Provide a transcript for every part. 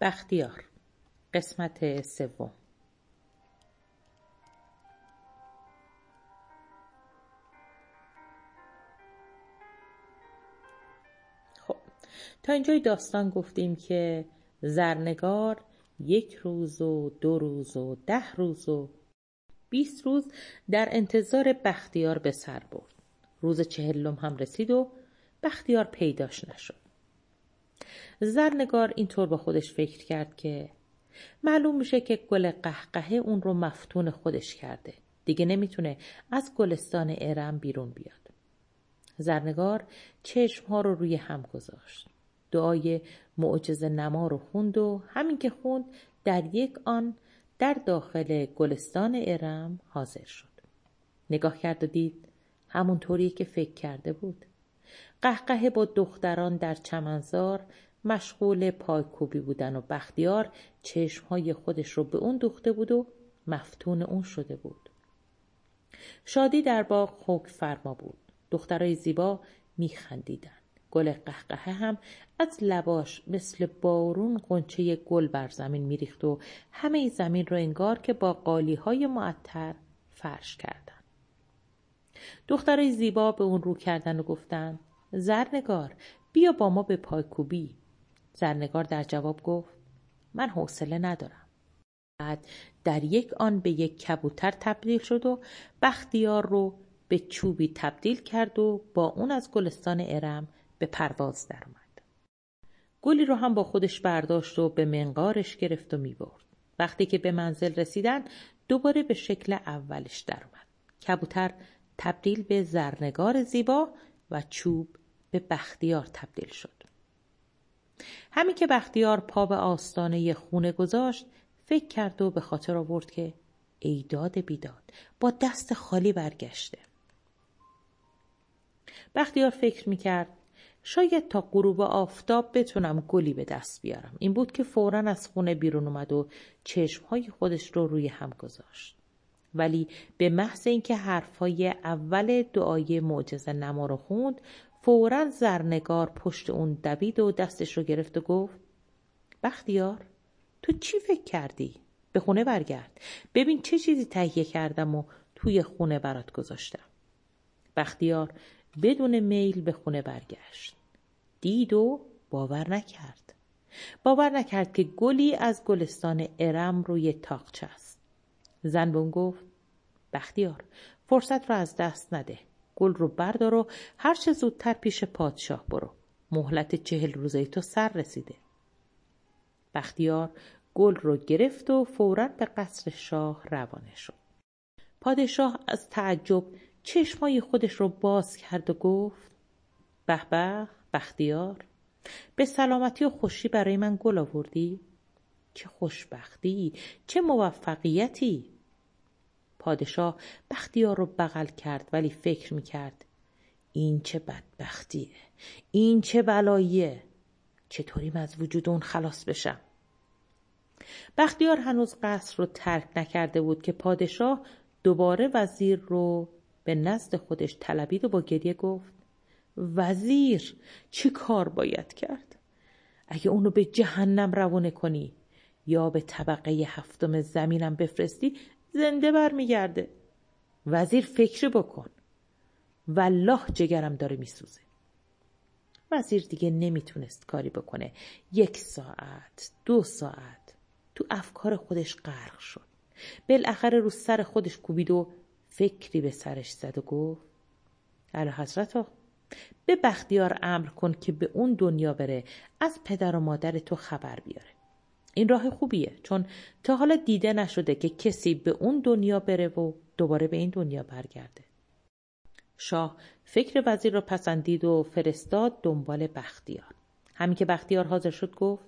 بختیار. قسمت سوم. خب تا اینجای داستان گفتیم که زرنگار یک روز و دو روز و ده روز و بیست روز در انتظار بختیار به سر برد. روز چهلم هم رسید و بختیار پیداش نشد. زرنگار اینطور با خودش فکر کرد که معلوم میشه که گل قهقهه اون رو مفتون خودش کرده. دیگه نمی‌تونه از گلستان ارم بیرون بیاد. زرنگار چشم ها رو روی هم گذاشت. دعای معجزه نما رو خوند و همین که خوند در یک آن در داخل گلستان ارم حاضر شد. نگاه کرد و دید همونطوری که فکر کرده بود. قهقه با دختران در چمنزار مشغول پایکوبی بودن و بختیار چشمهای خودش رو به اون دوخته بود و مفتون اون شده بود. شادی در باغ خوک فرما بود. دخترای زیبا میخندیدن. گل قهقهه هم از لباش مثل بارون قنچه گل بر زمین میریخت و همه زمین رو انگار که با قالی های معطر فرش کردن دخترای زیبا به اون رو کردن و گفتن زرنگار بیا با ما به پایکوبی زرنگار در جواب گفت من حوصله ندارم بعد در یک آن به یک کبوتر تبدیل شد و بختیار رو به چوبی تبدیل کرد و با اون از گلستان ارم به پرواز درآمد. گلی رو هم با خودش برداشت و به منقارش گرفت و می برد. وقتی که به منزل رسیدن دوباره به شکل اولش درآمد. کبوتر تبدیل به زرنگار زیبا و چوب به بختیار تبدیل شد. همین که بختیار پا به آستانه خونه گذاشت فکر کرد و به خاطر آورد که ایداد بیداد با دست خالی برگشته. بختیار فکر می‌کرد شاید تا غروب آفتاب بتونم گلی به دست بیارم. این بود که فورا از خونه بیرون اومد و چشمهای خودش رو روی هم گذاشت. ولی به محض اینکه حرفهای اول دعای معجزه نما رو خوند فورا زرنگار پشت اون دوید و دستش رو گرفت و گفت بختیار تو چی فکر کردی؟ به خونه برگرد. ببین چه چیزی تهیه کردم و توی خونه برات گذاشتم. بختیار بدون میل به خونه برگشت. دید و باور نکرد. باور نکرد که گلی از گلستان ارم روی تاقچه است زن به اون گفت بختیار فرصت رو از دست نده. گل رو بردار و هر چه زودتر پیش پادشاه برو. مهلت چهل روزه تو سر رسیده. بختیار گل رو گرفت و فورا به قصر شاه روانه شد. پادشاه از تعجب چشمای خودش رو باز کرد و گفت به بختیار به سلامتی و خوشی برای من گل آوردی؟ چه خوشبختی چه موفقیتی پادشاه بختیار رو بغل کرد ولی فکر می‌کرد این چه بدبختیه این چه بلاییه چطوریم از وجود اون خلاص بشم بختیار هنوز قصر رو ترک نکرده بود که پادشاه دوباره وزیر رو به نزد خودش طلبید و با گریه گفت وزیر چی کار باید کرد؟ اگه اونو به جهنم روانه کنی یا به طبقه هفتم زمینم بفرستی زنده برمیگرده وزیر فکر بکن. والله جگرم داره میسوزه. وزیر دیگه نمی‌تونست کاری بکنه. یک ساعت دو ساعت تو افکار خودش غرق شد. بالاخره رو سر خودش کوبید و فکری به سرش زد و گفت اعلی حضرت به بختیار امر کن که به اون دنیا بره از پدر و مادر تو خبر بیاره. این راه خوبیه چون تا حالا دیده نشده که کسی به اون دنیا بره و دوباره به این دنیا برگرده. شاه فکر وزیر را پسندید و فرستاد دنبال بختیار. همین که بختیار حاضر شد گفت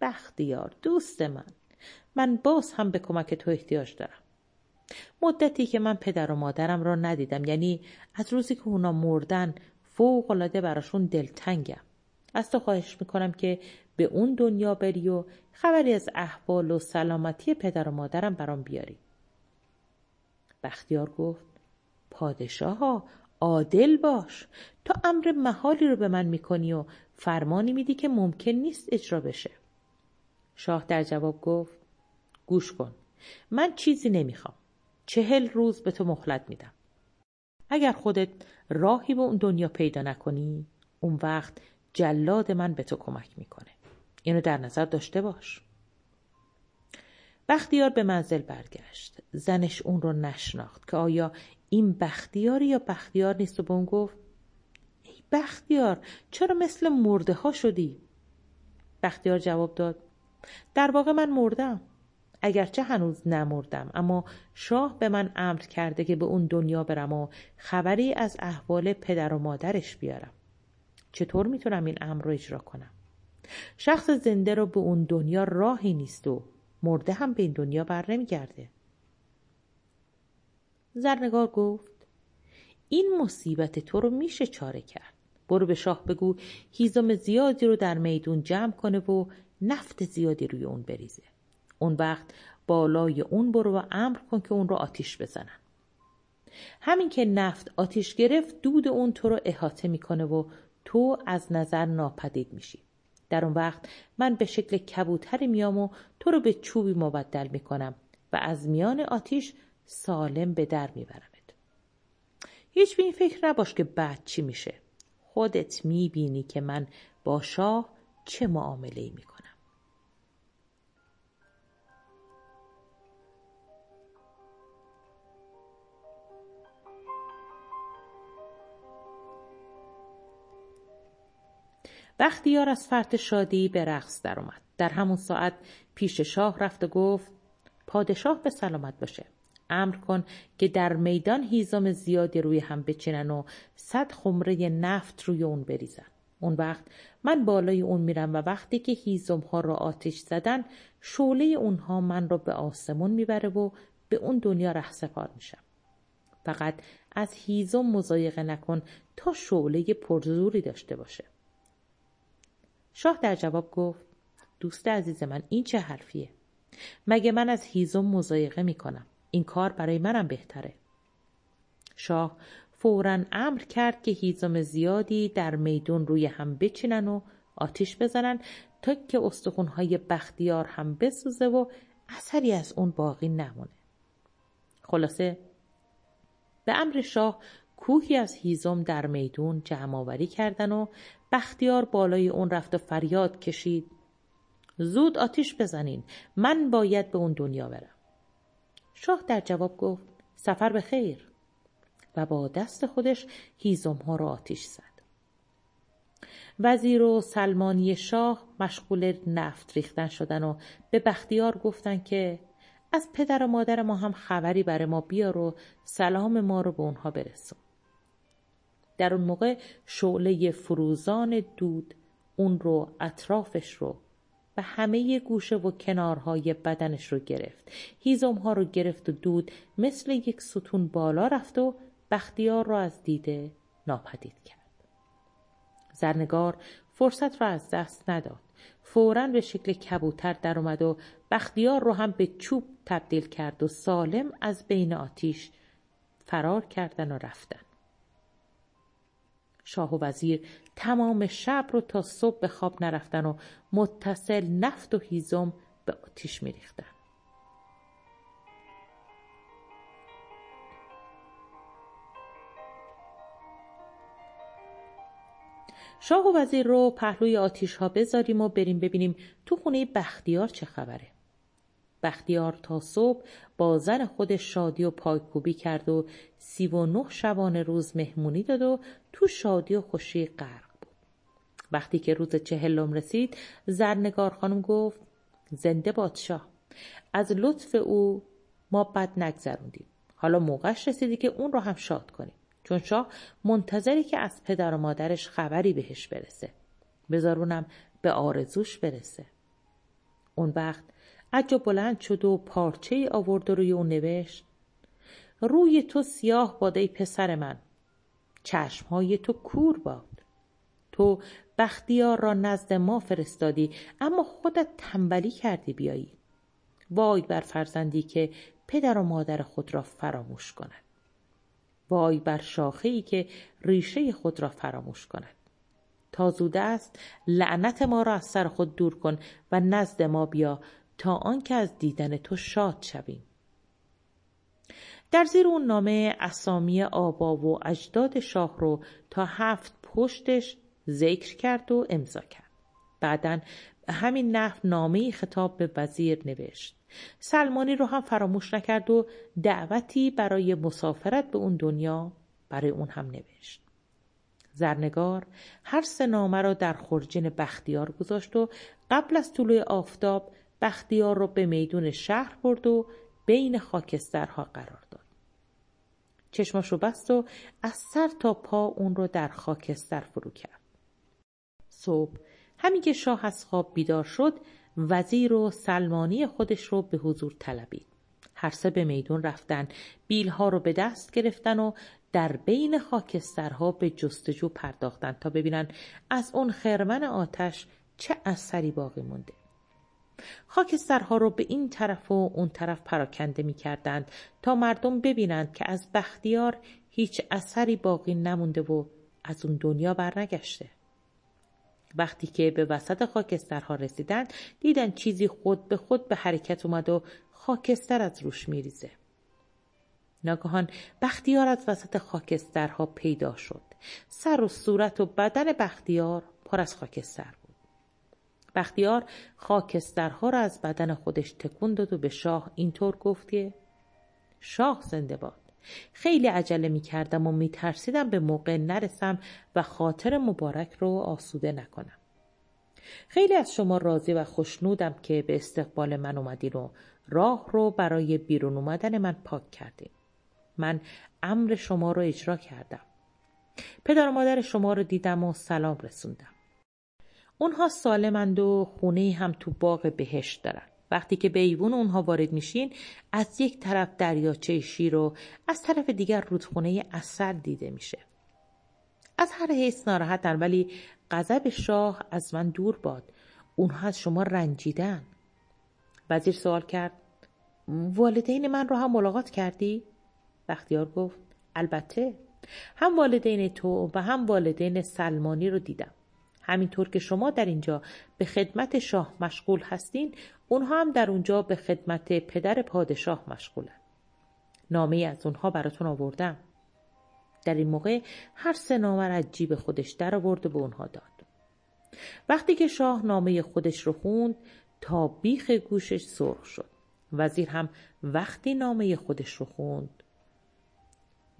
بختیار دوست من من باز هم به کمک تو احتیاج دارم. مدتی که من پدر و مادرم را ندیدم یعنی از روزی که اونا مردن فوق العاده براشون دلتنگم. از تو خواهش می‌کنم که به اون دنیا بری و خبری از احوال و سلامتی پدر و مادرم برام بیاری. بختیار گفت پادشاه عادل باش. تا امر محالی رو به من می‌کنی و فرمانی میدی که ممکن نیست اجرا بشه. شاه در جواب گفت گوش کن من چیزی نمی‌خوام. چهل روز به تو مهلت میدم. اگر خودت راهی به اون دنیا پیدا نکنی اون وقت جلاد من به تو کمک می‌کنه. اینو در نظر داشته باش. بختیار به منزل برگشت. زنش اون رو نشناخت که آیا این بختیار یا بختیار نیست و به اون گفت ای بختیار چرا مثل مرده ها شدی؟ بختیار جواب داد در واقع من مردم. اگرچه هنوز نمردم اما شاه به من امر کرده که به اون دنیا برم و خبری از احوال پدر و مادرش بیارم. چطور می‌تونم این امر رو اجرا کنم؟ شخص زنده رو به اون دنیا راهی نیست و مرده هم به این دنیا بر نمیگرده. زرنگار گفت این مصیبت تو رو میشه چاره کرد. برو به شاه بگو هیزم زیادی رو در میدون جمع کنه و نفت زیادی روی اون بریزه. اون وقت بالای اون برو و امر کن که اون رو آتیش بزنن. همین که نفت آتیش گرفت دود اون تو رو احاطه می‌کنه و تو از نظر ناپدید میشی. در اون وقت من به شکل کبوتری میام و تو رو به چوبی مبدل می‌کنم و از میان آتیش سالم به در میبرمت. هیچ به این فکر نباش که بعد چی میشه. خودت می‌بینی که من با شاه چه معامله ای می‌کنم. بختیار از فرط شادی به رقص درآمد. در همون ساعت پیش شاه رفت و گفت پادشاه به سلامت باشه. امر کن که در میدان هیزم زیادی روی هم بچینن و صد خمره نفت روی اون بریزن. اون وقت من بالای اون میرم و وقتی که هیزم ها را آتش زدن شعله اونها من را به آسمون می‌بره و به اون دنیا رهسپار میشم. فقط از هیزم مزایقه نکن تا شعله پرزوری داشته باشه. شاه در جواب گفت دوست عزیز من این چه حرفیه؟ مگه من از هیزم مزایقه می‌کنم؟ این کار برای منم بهتره. شاه فورا امر کرد که هیزم زیادی در میدون روی هم بچینن و آتیش بزنن تا که استخونهای بختیار هم بسوزه و اثری از اون باقی نمونه. خلاصه به امر شاه کوهی از هیزم در میدون جمع آوری کردن و بختیار بالای اون رفت و فریاد کشید. زود آتیش بزنین من باید به اون دنیا برم. شاه در جواب گفت سفر به خیر. و با دست خودش هیزم ها را آتیش زد. وزیر و سلمانی شاه مشغول نفت ریختن شدن و به بختیار گفتن که از پدر و مادر ما هم خبری برای ما بیار و سلام ما رو به اونها برسون. در اون موقع شعله فروزان دود اون رو اطرافش رو و همه گوشه و کنارهای بدنش رو گرفت. هیزم ها رو گرفت و دود مثل یک ستون بالا رفت و بختیار را از دیده ناپدید کرد. زرنگار فرصت را از دست نداد. فورا به شکل کبوتر در اومد و بختیار رو هم به چوب تبدیل کرد و سالم از بین آتیش فرار کردن و رفتن. شاه و وزیر تمام شب رو تا صبح به خواب نرفتن و متصل نفت و هیزم به آتیش میریختن. شاه و وزیر رو پهلوی آتیش ها بذاریم و بریم ببینیم تو خونه بختیار چه خبره. بختیار تا صبح با زن خودش شادی و پایکوبی کرد و سی و نه شبانه روز مهمونی داد و تو شادی و خوشی غرق بود. وقتی که روز چهلم رسید زرنگار خانم گفت زنده بادشاه از لطف او ما بد نگذروندیم. حالا موقعش رسیدی که اون رو هم شاد کنیم. چون شاه منتظری که از پدر و مادرش خبری بهش برسه. بذارونم به آرزوش برسه. اون وقت عجب بلند شد و پارچه آورد روی اون نوشت روی تو سیاه باده پسر من. چشمهای تو کور باد. تو بختیار را نزد ما فرستادی اما خودت تنبلی کردی بیایی. وای بر فرزندی که پدر و مادر خود را فراموش کند. وای بر شاخه ای که ریشه خود را فراموش کند. تا زوده است لعنت ما را از سر خود دور کن و نزد ما بیا تا آنکه از دیدن تو شاد شویم. در زیر اون نامه اسامی آبا و اجداد شاه رو تا هفت پشتش ذکر کرد و امضا کرد. بعدا همین نحو نامه خطاب به وزیر نوشت. سلمانی رو هم فراموش نکرد و دعوتی برای مسافرت به اون دنیا برای اون هم نوشت. زرنگار هر سه نامه را در خرجین بختیار گذاشت و قبل از طلوع آفتاب بختیار را به میدون شهر برد و بین خاکسترها قرار داد. چشماش رو بست و از سر تا پا اون رو در خاکستر فرو کرد. صبح همین که شاه از خواب بیدار شد وزیر و سلمانی خودش رو به حضور طلبید. هر سه به میدون رفتن بیلها رو به دست گرفتن و در بین خاکسترها به جستجو پرداختن تا ببینن از اون خرمن آتش چه اثری باقی مونده. خاکسترها رو به این طرف و اون طرف پراکنده می کردند تا مردم ببینند که از بختیار هیچ اثری باقی نمونده و از اون دنیا برنگشته. وقتی که به وسط خاکسترها رسیدند دیدن چیزی خود به خود به حرکت اومد و خاکستر از روش میریزه. ناگهان بختیار از وسط خاکسترها پیدا شد. سر و صورت و بدن بختیار پر از خاکستر. بختیار خاکسترها را از بدن خودش تکون داد و به شاه اینطور گفت که شاه زنده باد. خیلی عجله می کردم و می ترسیدم به موقع نرسم و خاطر مبارک رو آسوده نکنم. خیلی از شما راضی و خوشنودم که به استقبال من اومدین و راه رو برای بیرون اومدن من پاک کردین. من امر شما رو اجرا کردم. پدر و مادر شما رو دیدم و سلام رسوندم. اونها سالمند و خونه هم تو باغ بهشت دارن. وقتی که به ایوون اونها وارد میشین از یک طرف دریاچه شیر و از طرف دیگر رودخونه اصل دیده میشه. از هر حیث ناراحتن ولی غضب شاه از من دور باد. اونها از شما رنجیدن. وزیر سوال کرد والدین من رو هم ملاقات کردی؟ بختیار گفت البته هم والدین تو و هم والدین سلمانی رو دیدم. همینطور که شما در اینجا به خدمت شاه مشغول هستین اونها هم در اونجا به خدمت پدر پادشاه مشغولن. نامه از اونها براتون آوردم. در این موقع هر سه نامه از جیب خودش در آورد و به اونها داد. وقتی که شاه نامه خودش رو خوند تا بیخ گوشش سرخ شد. وزیر هم وقتی نامه خودش رو خوند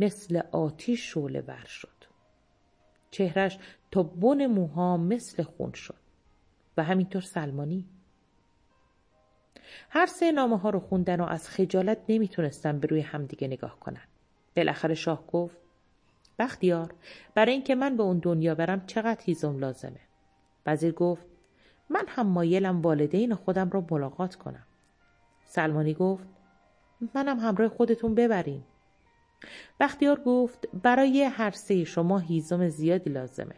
مثل آتیش شعله ور شد. چهرش تا بن موها مثل خون شد و همینطور سلمانی. هر سه نامه ها رو خوندن و از خجالت نمی‌تونستن به روی همدیگه نگاه کنن. بالاخره شاه گفت بختیار برای اینکه من به اون دنیا برم چقدر هیزم لازمه؟ وزیر گفت من هم مایلم والدین خودم رو ملاقات کنم. سلمانی گفت منم همراه خودتون ببرین. بختیار گفت برای هر سه شما هیزم زیادی لازمه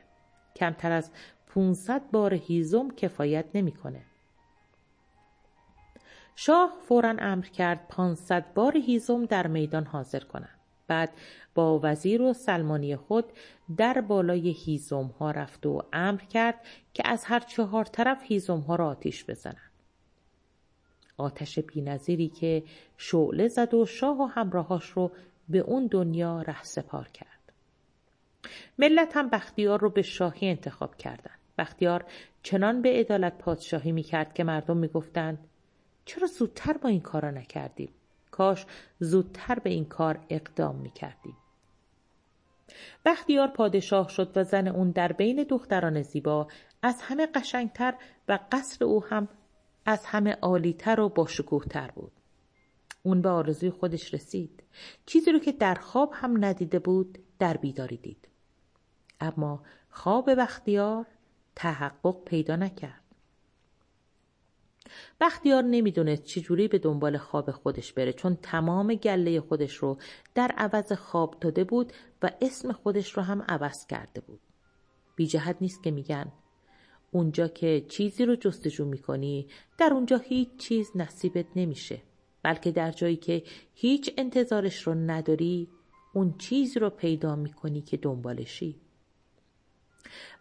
کمتر از 500 بار هیزم کفایت نمی‌کنه. شاه فورا امر کرد 500 بار هیزم در میدان حاضر کنند. بعد با وزیر و سلمانی خود در بالای هیزم ها رفت و امر کرد که از هر چهار طرف هیزم ها را آتیش بزنند. آتش بینظیری که شعله زد و شاه و همراهاش رو به اون دنیا ره سپار کرد. ملت هم بختیار رو به شاهی انتخاب کردند. بختیار چنان به عدالت پادشاهی می‌کرد که مردم می‌گفتند چرا زودتر با این کارا نکردیم؟ کاش زودتر به این کار اقدام می‌کردیم. بختیار پادشاه شد و زن اون در بین دختران زیبا از همه قشنگتر و قصر او هم از همه عالیتر و باشکوهتر بود. اون به آرزوی خودش رسید. چیزی رو که در خواب هم ندیده بود در بیداری دید. اما خواب بختیار تحقق پیدا نکرد. بختیار نمی‌دونست چجوری به دنبال خواب خودش بره چون تمام گله خودش رو در عوض خواب داده بود و اسم خودش رو هم عوض کرده بود. بی جهت نیست که میگن اونجا که چیزی رو جستجو می‌کنی در اونجا هیچ چیز نصیبت نمیشه بلکه در جایی که هیچ انتظارش رو نداری اون چیزی رو پیدا می‌کنی که دنبالشی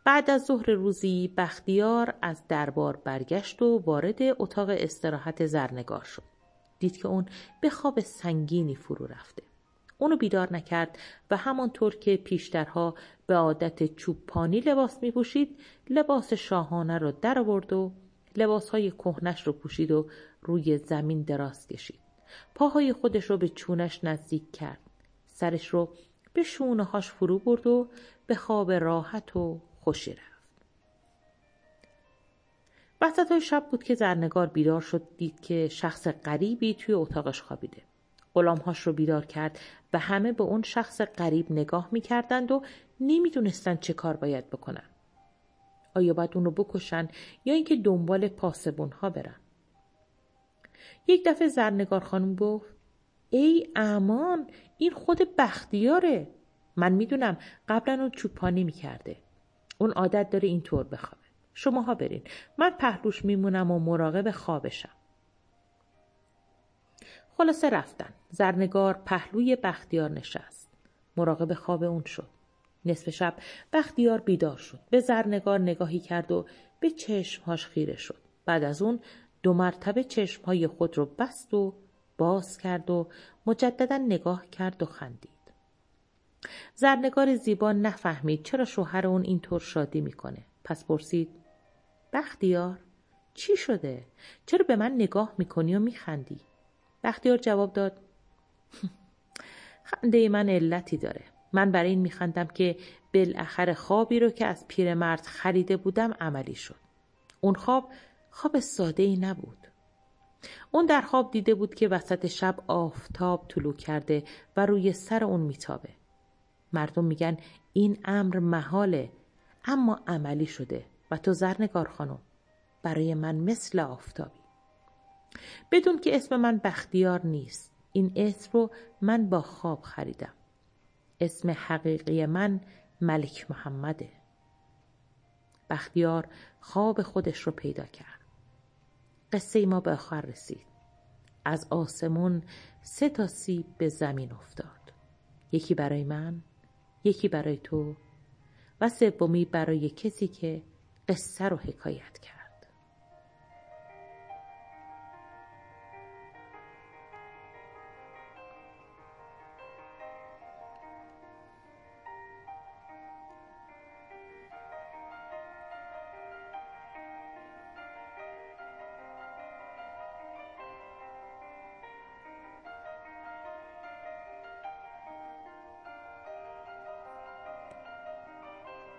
بعد از ظهر روزی بختیار از دربار برگشت و وارد اتاق استراحت زرنگار شد. دید که اون به خواب سنگینی فرو رفته. اونو بیدار نکرد و همانطور که پیشترها به عادت چوبپانی لباس می پوشید لباس شاهانه رو در آورد و لباسهای کهنش رو پوشید و روی زمین دراز کشید. پاهای خودش رو به چونش نزدیک کرد. سرش رو به شونه هاش فرو برد و به خواب راحت و خوشی رفت. وسط های شب بود که زرنگار بیدار شد دید که شخص غریبی توی اتاقش خوابیده. غلامهاش رو بیدار کرد و همه به اون شخص غریب نگاه می‌کردند و نمی‌دونستند چه کار باید بکنن. آیا باید اون رو بکشن یا اینکه دنبال پاسبون ها برن؟ یک دفعه زرنگار خانم گفت ای امان این خود بختیاره. من می‌دونم قبلا اون چوپانی می‌کرده. اون عادت داره اینطور بخوابه. شماها برین. من پهلوش میمونم و مراقب خوابشم خلاصه رفتن. زرنگار پهلوی بختیار نشست. مراقب خواب اون شد. نصف شب بختیار بیدار شد. به زرنگار نگاهی کرد و به چشمهاش خیره شد. بعد از اون دو مرتبه چشمهای خود رو بست و باز کرد و مجددا نگاه کرد و خندید. زرنگار زیبا نفهمید چرا شوهر اون اینطور شادی می‌کنه. پس پرسید بختیار چی شده؟ چرا به من نگاه می‌کنی و میخندی؟ بختیار جواب داد خنده من علتی داره. من برای این میخندم که بالاخره خوابی رو که از پیرمرد خریده بودم عملی شد. اون خواب خواب ساده ای نبود. اون در خواب دیده بود که وسط شب آفتاب طلوع کرده و روی سر اون میتابه. مردم میگن این امر محاله اما عملی شده و تو زرنگار خانم برای من مثل آفتابی. بدون که اسم من بختیار نیست این اسم رو من با خواب خریدم. اسم حقیقی من ملک محمده. بختیار خواب خودش رو پیدا کرد. قصه ما به آخر رسید. از آسمون سه تا سیب به زمین افتاد. یکی برای من یکی برای تو و سومی برای کسی که قصه رو حکایت کرد.